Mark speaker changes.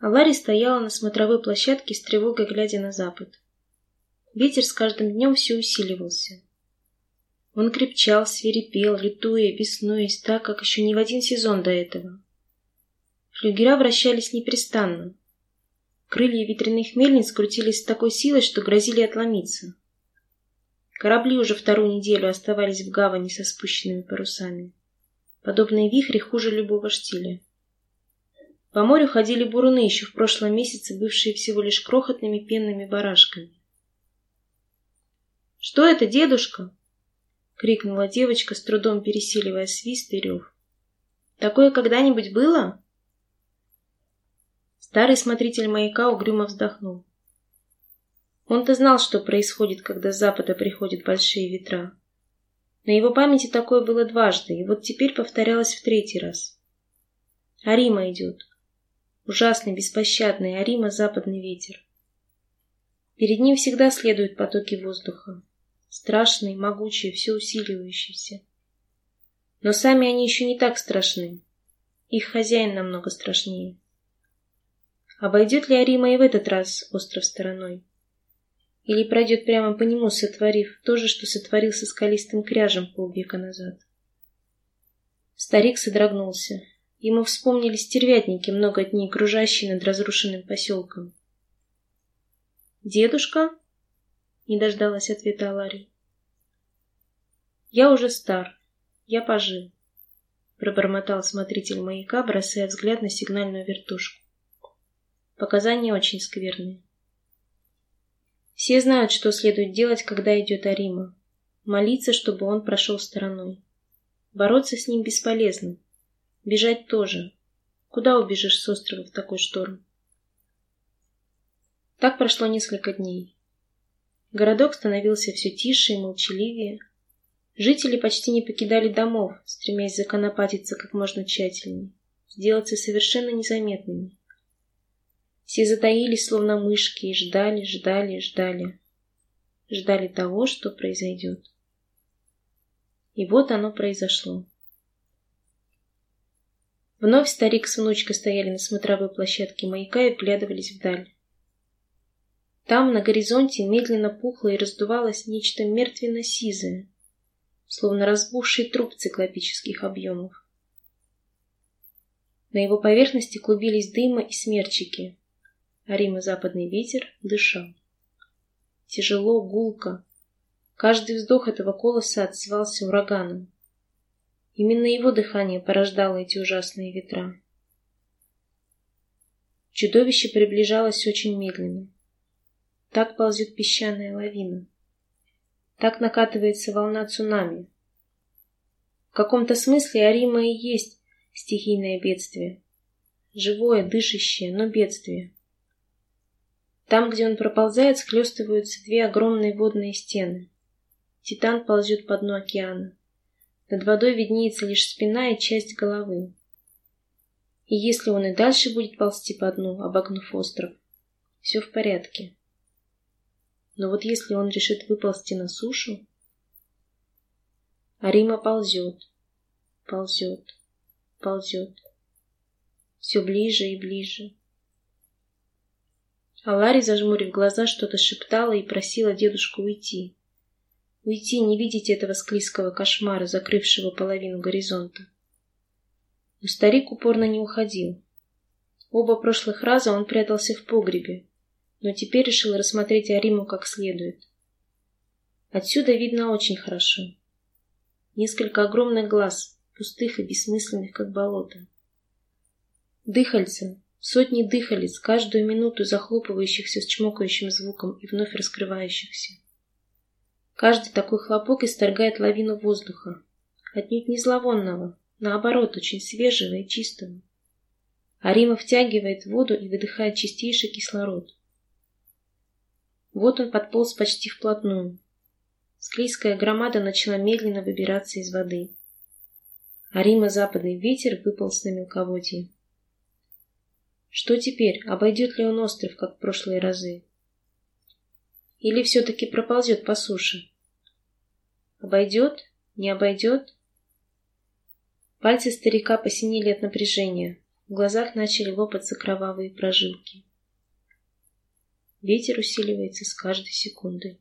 Speaker 1: А стояла на смотровой площадке с тревогой, глядя на запад. Ветер с каждым днем все усиливался. Он крепчал, свирепел, лютуя, беснуясь так, как еще ни в один сезон до этого. Флюгера вращались непрестанно. Крылья ветряных мельниц крутились с такой силой, что грозили отломиться. Корабли уже вторую неделю оставались в гавани со спущенными парусами. Подобные вихри хуже любого штиля. По морю ходили буруны еще в прошлом месяце, бывшие всего лишь крохотными пенными барашками. «Что это, дедушка?» — крикнула девочка, с трудом пересиливая свист и рев. «Такое когда-нибудь было?» Старый смотритель маяка угрюмо вздохнул. Он-то знал, что происходит, когда с запада приходят большие ветра. На его памяти такое было дважды, и вот теперь повторялось в третий раз. Арима идет. Ужасный, беспощадный, Арима западный ветер. Перед ним всегда следуют потоки воздуха. Страшные, могучие, все усиливающиеся. Но сами они еще не так страшны. Их хозяин намного страшнее. Обойдет ли Арима и в этот раз остров стороной? Или пройдет прямо по нему, сотворив то же, что сотворил со скалистым кряжем полвека назад? Старик содрогнулся. Ему вспомнили стервятники, много дней кружащие над разрушенным поселком. «Дедушка?» — не дождалась ответа Ларри. «Я уже стар. Я пожил», — пробормотал смотритель маяка, бросая взгляд на сигнальную вертушку. Показания очень скверные. Все знают, что следует делать, когда идет Арима. Молиться, чтобы он прошел стороной. Бороться с ним бесполезно. Бежать тоже. Куда убежишь с острова в такой шторм? Так прошло несколько дней. Городок становился все тише и молчаливее. Жители почти не покидали домов, стремясь законопатиться как можно тщательнее, сделаться совершенно незаметными. Все затаились, словно мышки, и ждали, ждали, ждали. Ждали того, что произойдет. И вот оно произошло. Вновь старик с внучкой стояли на смотровой площадке маяка и вглядывались вдаль. Там, на горизонте, медленно пухло и раздувалось нечто мертвенно-сизое, словно разбухший труп циклопических объемов. На его поверхности клубились дыма и смерчики, а Рима западный ветер дышал. Тяжело, гулко. Каждый вздох этого колоса отзывался ураганом. Именно его дыхание порождало эти ужасные ветра. Чудовище приближалось очень медленно. Так ползет песчаная лавина. Так накатывается волна цунами. В каком-то смысле Арима и есть стихийное бедствие. Живое, дышащее, но бедствие. Там, где он проползает, схлестываются две огромные водные стены. Титан ползет по дну океана. Над водой виднеется лишь спина и часть головы. И если он и дальше будет ползти по дну, обогнув остров, все в порядке. Но вот если он решит выползти на сушу, а Рима ползет, ползет, ползет. Все ближе и ближе. А Ларри, зажмурив глаза, что-то шептала и просила дедушку уйти. Уйти, не видеть этого склизкого кошмара, закрывшего половину горизонта. Но старик упорно не уходил. Оба прошлых раза он прятался в погребе, но теперь решил рассмотреть Ариму как следует. Отсюда видно очень хорошо. Несколько огромных глаз, пустых и бессмысленных, как болото. Дыхальца, сотни дыхалец, каждую минуту захлопывающихся с чмокающим звуком и вновь раскрывающихся. Каждый такой хлопок исторгает лавину воздуха, отнюдь не зловонного, наоборот, очень свежего и чистого. Арима втягивает воду и выдыхает чистейший кислород. Вот он подполз почти вплотную. Склизкая громада начала медленно выбираться из воды. Арима западный ветер выполз на мелководье. Что теперь? Обойдет ли он остров, как в прошлые разы? Или все-таки проползет по суше? Обойдет? Не обойдет? Пальцы старика посинели от напряжения. В глазах начали лопаться кровавые прожилки. Ветер усиливается с каждой секундой.